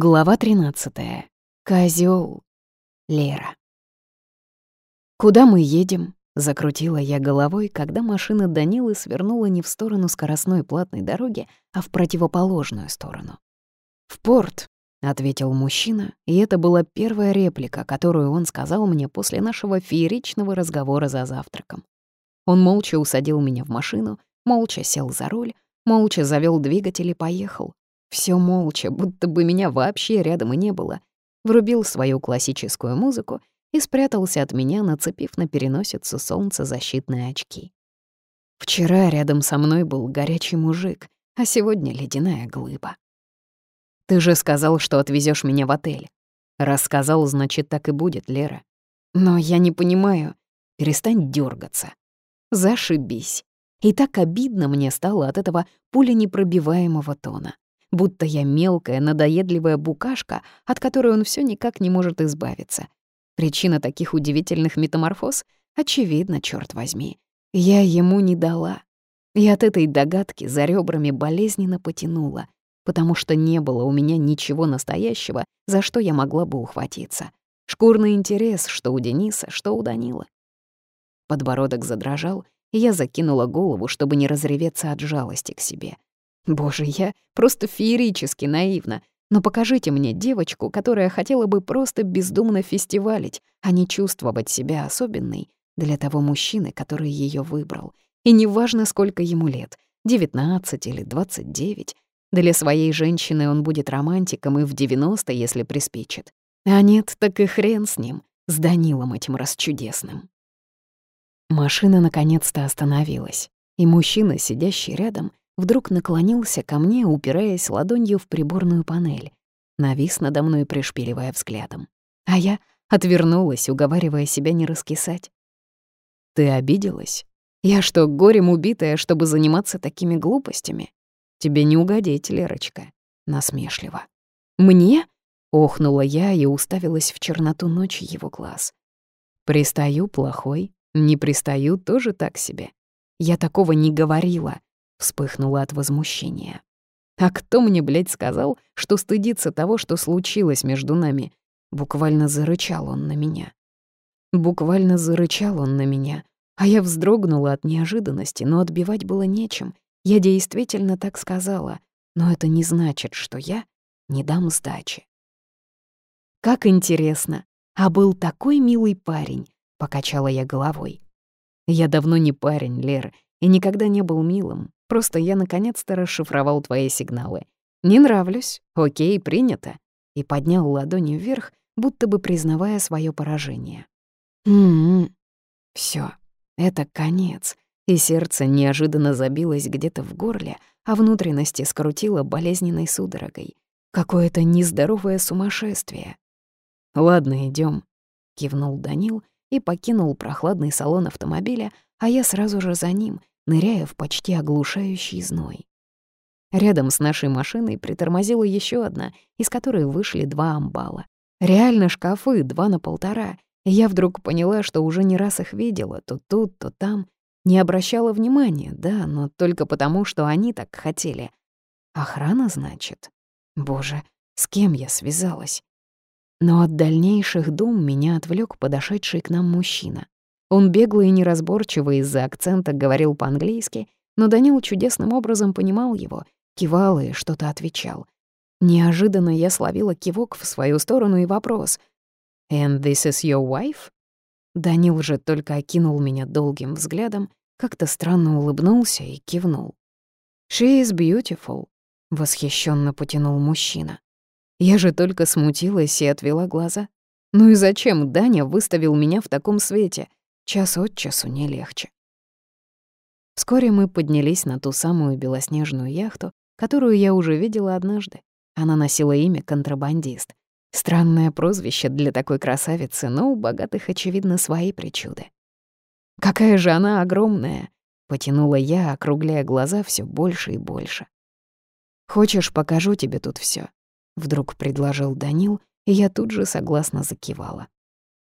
Глава 13. Козёл. Лера. «Куда мы едем?» — закрутила я головой, когда машина Данилы свернула не в сторону скоростной платной дороги, а в противоположную сторону. «В порт», — ответил мужчина, и это была первая реплика, которую он сказал мне после нашего фееричного разговора за завтраком. Он молча усадил меня в машину, молча сел за руль, молча завёл двигатель и поехал, все молча, будто бы меня вообще рядом и не было. Врубил свою классическую музыку и спрятался от меня, нацепив на переносицу солнцезащитные очки. Вчера рядом со мной был горячий мужик, а сегодня ледяная глыба. «Ты же сказал, что отвезешь меня в отель». «Рассказал, значит, так и будет, Лера». «Но я не понимаю. Перестань дергаться. Зашибись». И так обидно мне стало от этого пуленепробиваемого тона будто я мелкая, надоедливая букашка, от которой он все никак не может избавиться. Причина таких удивительных метаморфоз очевидна, черт возьми. Я ему не дала. И от этой догадки за ребрами болезненно потянула, потому что не было у меня ничего настоящего, за что я могла бы ухватиться. Шкурный интерес, что у Дениса, что у Данила. Подбородок задрожал, и я закинула голову, чтобы не разреветься от жалости к себе — Боже, я просто феерически наивна. Но покажите мне девочку, которая хотела бы просто бездумно фестивалить, а не чувствовать себя особенной для того мужчины, который ее выбрал. И неважно, сколько ему лет — 19 или 29. Для своей женщины он будет романтиком и в 90, если приспичит. А нет, так и хрен с ним, с Данилом этим расчудесным. Машина наконец-то остановилась, и мужчина, сидящий рядом, вдруг наклонился ко мне, упираясь ладонью в приборную панель. Навис надо мной, пришпиливая взглядом. А я отвернулась, уговаривая себя не раскисать. «Ты обиделась? Я что, горем убитая, чтобы заниматься такими глупостями? Тебе не угодить, Лерочка», — насмешливо. «Мне?» — охнула я и уставилась в черноту ночи его глаз. «Пристаю плохой, не пристаю тоже так себе. Я такого не говорила», Вспыхнула от возмущения. А кто мне, блядь, сказал, что стыдится того, что случилось между нами? Буквально зарычал он на меня. Буквально зарычал он на меня, а я вздрогнула от неожиданности, но отбивать было нечем. Я действительно так сказала, но это не значит, что я не дам сдачи. «Как интересно! А был такой милый парень!» — покачала я головой. «Я давно не парень, Лер, и никогда не был милым. Просто я наконец-то расшифровал твои сигналы. Не нравлюсь, окей, принято. И поднял ладони вверх, будто бы признавая свое поражение. М-м. Всё, это конец. И сердце неожиданно забилось где-то в горле, а внутренности скрутило болезненной судорогой. Какое-то нездоровое сумасшествие. «Ладно, идём», — кивнул Данил и покинул прохладный салон автомобиля, а я сразу же за ним, ныряя в почти оглушающий зной. Рядом с нашей машиной притормозила еще одна, из которой вышли два амбала. Реально шкафы, два на полтора. Я вдруг поняла, что уже не раз их видела, то тут, то там. Не обращала внимания, да, но только потому, что они так хотели. Охрана, значит? Боже, с кем я связалась? Но от дальнейших дум меня отвлек подошедший к нам мужчина. Он бегло и неразборчиво из-за акцента говорил по-английски, но Данил чудесным образом понимал его, кивал и что-то отвечал. Неожиданно я словила кивок в свою сторону и вопрос. «And this is your wife?» Данил же только окинул меня долгим взглядом, как-то странно улыбнулся и кивнул. «She is beautiful», — восхищенно потянул мужчина. Я же только смутилась и отвела глаза. Ну и зачем Даня выставил меня в таком свете? Час от часу не легче. Вскоре мы поднялись на ту самую белоснежную яхту, которую я уже видела однажды. Она носила имя «Контрабандист». Странное прозвище для такой красавицы, но у богатых, очевидно, свои причуды. «Какая же она огромная!» — потянула я, округляя глаза все больше и больше. «Хочешь, покажу тебе тут все? вдруг предложил Данил, и я тут же согласно закивала.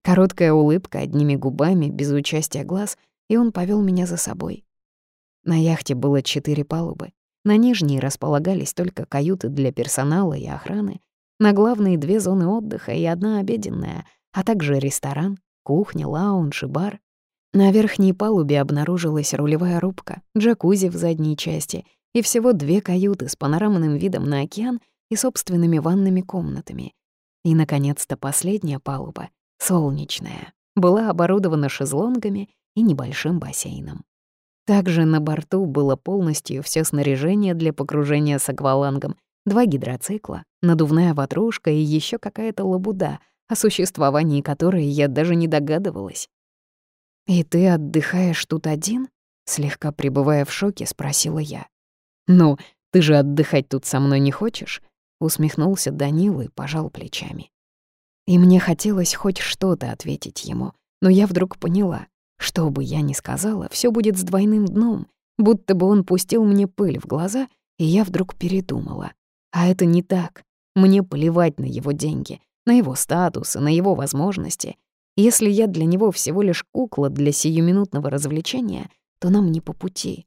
Короткая улыбка одними губами, без участия глаз, и он повел меня за собой. На яхте было четыре палубы. На нижней располагались только каюты для персонала и охраны. На главные две зоны отдыха и одна обеденная, а также ресторан, кухня, лаунж и бар. На верхней палубе обнаружилась рулевая рубка, джакузи в задней части и всего две каюты с панорамным видом на океан и собственными ванными комнатами. И, наконец-то, последняя палуба, солнечная, была оборудована шезлонгами и небольшим бассейном. Также на борту было полностью все снаряжение для погружения с аквалангом, два гидроцикла, надувная ватрушка и еще какая-то лабуда, о существовании которой я даже не догадывалась. «И ты отдыхаешь тут один?» Слегка пребывая в шоке, спросила я. «Ну, ты же отдыхать тут со мной не хочешь?» Усмехнулся Данил и пожал плечами. И мне хотелось хоть что-то ответить ему, но я вдруг поняла, что бы я ни сказала, все будет с двойным дном, будто бы он пустил мне пыль в глаза, и я вдруг передумала. А это не так. Мне плевать на его деньги, на его статус и на его возможности. Если я для него всего лишь кукла для сиюминутного развлечения, то нам не по пути.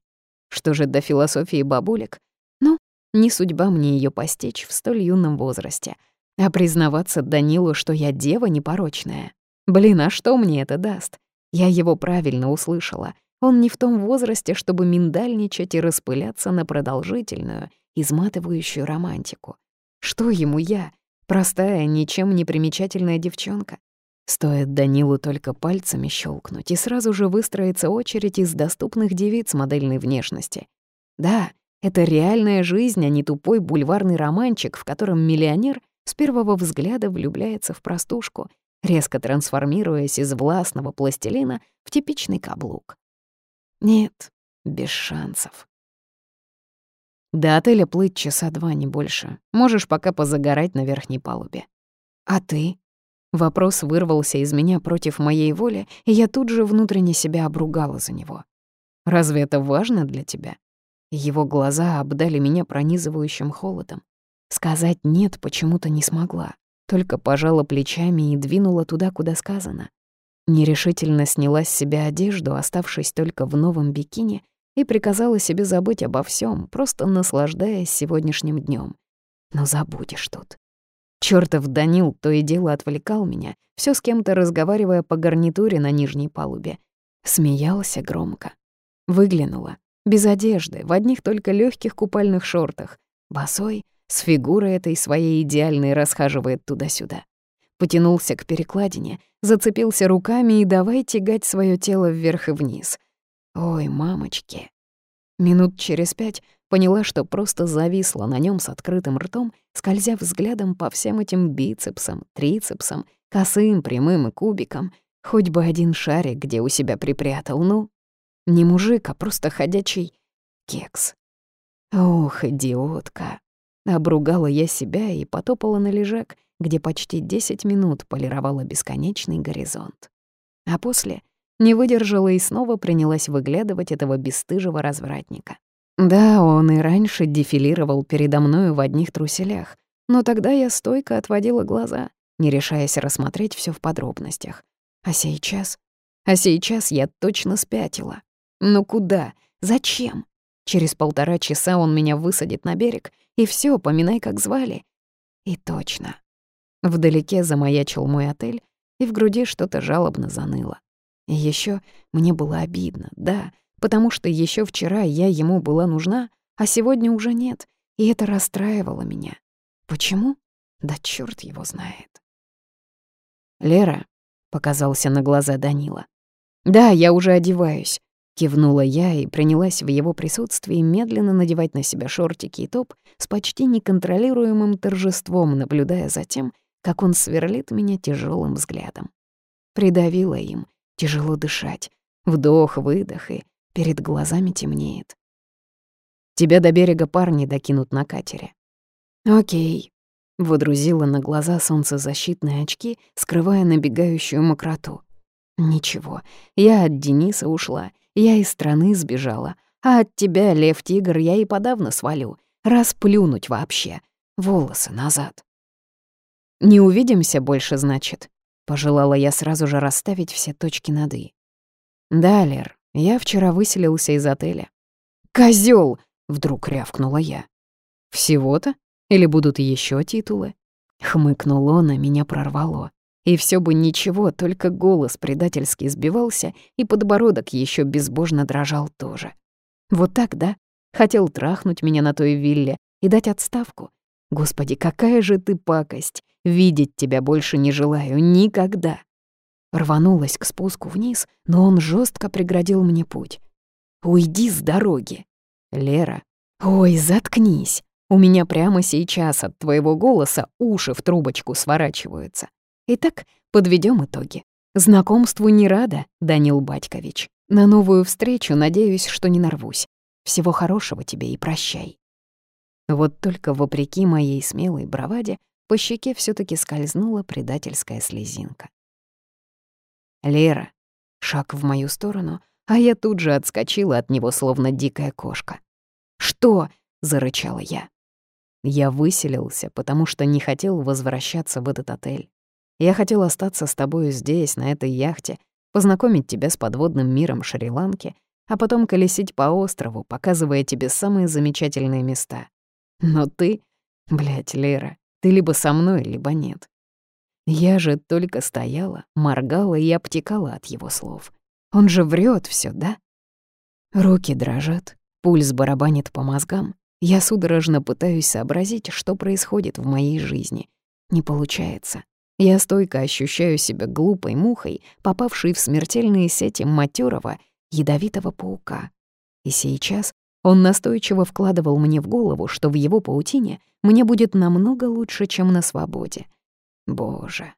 Что же до философии бабулек? Ну, не судьба мне ее постичь в столь юном возрасте. А признаваться Данилу, что я дева непорочная. Блин, а что мне это даст? Я его правильно услышала. Он не в том возрасте, чтобы миндальничать и распыляться на продолжительную, изматывающую романтику. Что ему я? Простая, ничем не примечательная девчонка. Стоит Данилу только пальцами щелкнуть, и сразу же выстроится очередь из доступных девиц модельной внешности. Да, это реальная жизнь, а не тупой бульварный романчик, в котором миллионер с первого взгляда влюбляется в простушку, резко трансформируясь из властного пластилина в типичный каблук. Нет, без шансов. До отеля плыть часа два, не больше. Можешь пока позагорать на верхней палубе. А ты? Вопрос вырвался из меня против моей воли, и я тут же внутренне себя обругала за него. «Разве это важно для тебя?» Его глаза обдали меня пронизывающим холодом. Сказать «нет» почему-то не смогла, только пожала плечами и двинула туда, куда сказано. Нерешительно сняла с себя одежду, оставшись только в новом бикини, и приказала себе забыть обо всем, просто наслаждаясь сегодняшним днем. Но забудешь тут. Чёртов Данил то и дело отвлекал меня, все с кем-то разговаривая по гарнитуре на нижней палубе. Смеялся громко. Выглянула, без одежды, в одних только легких купальных шортах, босой, с фигурой этой своей идеальной расхаживает туда-сюда. Потянулся к перекладине, зацепился руками и давай тягать свое тело вверх и вниз. Ой, мамочки. Минут через пять поняла, что просто зависла на нем с открытым ртом, скользя взглядом по всем этим бицепсам, трицепсам, косым, прямым и кубикам. Хоть бы один шарик где у себя припрятал, ну. Не мужик, а просто ходячий кекс. Ох, идиотка. Обругала я себя и потопала на лежак, где почти 10 минут полировала бесконечный горизонт. А после не выдержала и снова принялась выглядывать этого бесстыжего развратника. Да, он и раньше дефилировал передо мною в одних труселях, но тогда я стойко отводила глаза, не решаясь рассмотреть все в подробностях. А сейчас? А сейчас я точно спятила. Ну куда? Зачем? Через полтора часа он меня высадит на берег, и все, поминай, как звали. И точно. Вдалеке замаячил мой отель, и в груди что-то жалобно заныло. И еще мне было обидно, да, потому что еще вчера я ему была нужна, а сегодня уже нет, и это расстраивало меня. Почему? Да чёрт его знает. «Лера», — показался на глаза Данила. «Да, я уже одеваюсь», — кивнула я и принялась в его присутствии медленно надевать на себя шортики и топ с почти неконтролируемым торжеством, наблюдая за тем, как он сверлит меня тяжелым взглядом. Придавила им, тяжело дышать, вдох-выдох и Перед глазами темнеет. Тебя до берега парни докинут на катере. Окей. Выдрузила на глаза солнцезащитные очки, скрывая набегающую мокроту. Ничего, я от Дениса ушла, я из страны сбежала, а от тебя, лев-тигр, я и подавно свалю. Расплюнуть вообще. Волосы назад. «Не увидимся больше, значит?» Пожелала я сразу же расставить все точки над «и». «Да, Лер, я вчера выселился из отеля. «Козёл!» — вдруг рявкнула я. «Всего-то? Или будут еще титулы?» Хмыкнул он, а меня прорвало. И все бы ничего, только голос предательски сбивался, и подбородок еще безбожно дрожал тоже. Вот так, да? Хотел трахнуть меня на той вилле и дать отставку. Господи, какая же ты пакость! Видеть тебя больше не желаю никогда. Рванулась к спуску вниз, но он жестко преградил мне путь. «Уйди с дороги!» «Лера!» «Ой, заткнись! У меня прямо сейчас от твоего голоса уши в трубочку сворачиваются. Итак, подведем итоги. Знакомству не рада, Данил Батькович. На новую встречу надеюсь, что не нарвусь. Всего хорошего тебе и прощай». Вот только вопреки моей смелой браваде по щеке все таки скользнула предательская слезинка. Лера. Шаг в мою сторону, а я тут же отскочила от него, словно дикая кошка. «Что?» — зарычала я. Я выселился, потому что не хотел возвращаться в этот отель. Я хотел остаться с тобой здесь, на этой яхте, познакомить тебя с подводным миром Шри-Ланки, а потом колесить по острову, показывая тебе самые замечательные места. Но ты, блядь, Лера, ты либо со мной, либо нет. Я же только стояла, моргала и обтекала от его слов. Он же врет все, да? Руки дрожат, пульс барабанит по мозгам. Я судорожно пытаюсь сообразить, что происходит в моей жизни. Не получается. Я стойко ощущаю себя глупой мухой, попавшей в смертельные сети матерого, ядовитого паука. И сейчас он настойчиво вкладывал мне в голову, что в его паутине мне будет намного лучше, чем на свободе — Боже.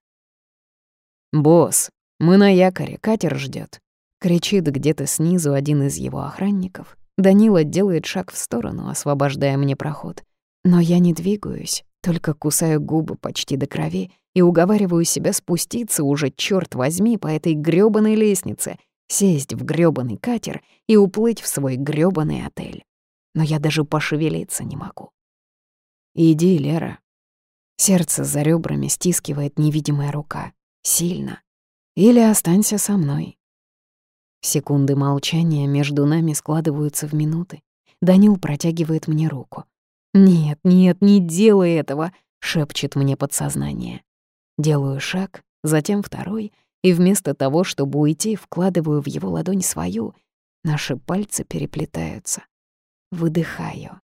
«Босс, мы на якоре, катер ждет. кричит где-то снизу один из его охранников. Данила делает шаг в сторону, освобождая мне проход. Но я не двигаюсь, только кусаю губы почти до крови и уговариваю себя спуститься уже, черт возьми, по этой грёбаной лестнице, сесть в грёбаный катер и уплыть в свой грёбаный отель. Но я даже пошевелиться не могу. «Иди, Лера, Сердце за ребрами стискивает невидимая рука. Сильно. Или останься со мной. Секунды молчания между нами складываются в минуты. Данил протягивает мне руку. «Нет, нет, не делай этого!» — шепчет мне подсознание. Делаю шаг, затем второй, и вместо того, чтобы уйти, вкладываю в его ладонь свою. Наши пальцы переплетаются. Выдыхаю.